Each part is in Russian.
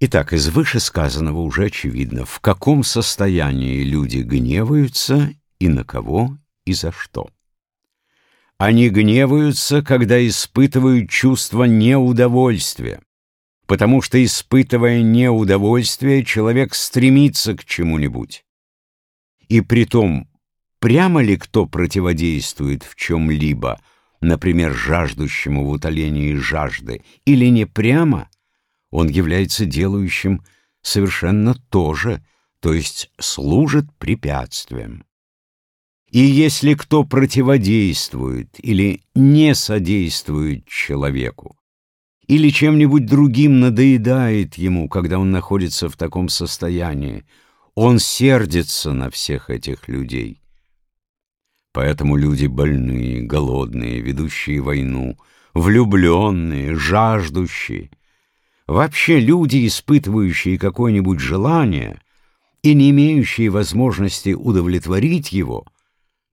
Итак, из вышесказанного уже очевидно, в каком состоянии люди гневаются и на кого и за что. Они гневаются, когда испытывают чувство неудовольствия, потому что, испытывая неудовольствие, человек стремится к чему-нибудь. И при том, прямо ли кто противодействует в чем-либо, например, жаждущему в утолении жажды, или не прямо, он является делающим совершенно то же, то есть служит препятствием. И если кто противодействует или не содействует человеку, или чем-нибудь другим надоедает ему, когда он находится в таком состоянии, он сердится на всех этих людей. Поэтому люди больные, голодные, ведущие войну, влюбленные, жаждущие, вообще люди, испытывающие какое-нибудь желание и не имеющие возможности удовлетворить его,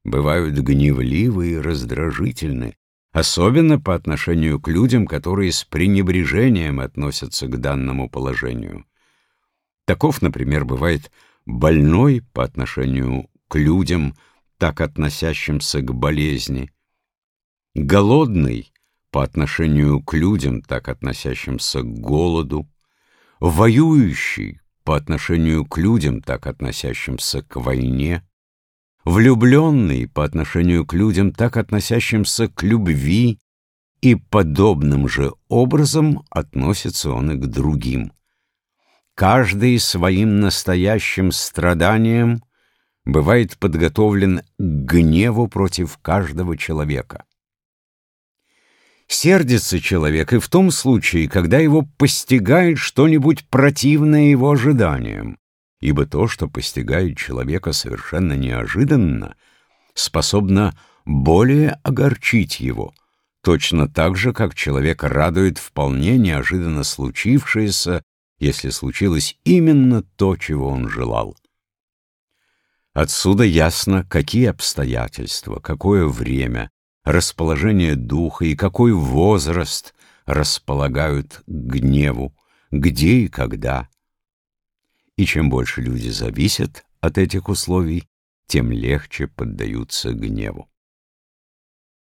бывают гневливы и раздражительны, особенно по отношению к людям, которые с пренебрежением относятся к данному положению. Таков, например, бывает больной по отношению к людям, так относящимся к болезни, голодный по отношению к людям, так относящимся к голоду, воюющий по отношению к людям, так относящимся к войне, влюбленный по отношению к людям, так относящимся к любви, и подобным же образом относится он и к другим. Каждый своим настоящим страданием бывает подготовлен к гневу против каждого человека. Сердится человек и в том случае, когда его постигает что-нибудь противное его ожиданиям, ибо то, что постигает человека совершенно неожиданно, способно более огорчить его, точно так же, как человек радует вполне неожиданно случившееся, если случилось именно то, чего он желал. Отсюда ясно, какие обстоятельства, какое время, расположение духа и какой возраст располагают к гневу, где и когда – и чем больше люди зависят от этих условий, тем легче поддаются гневу.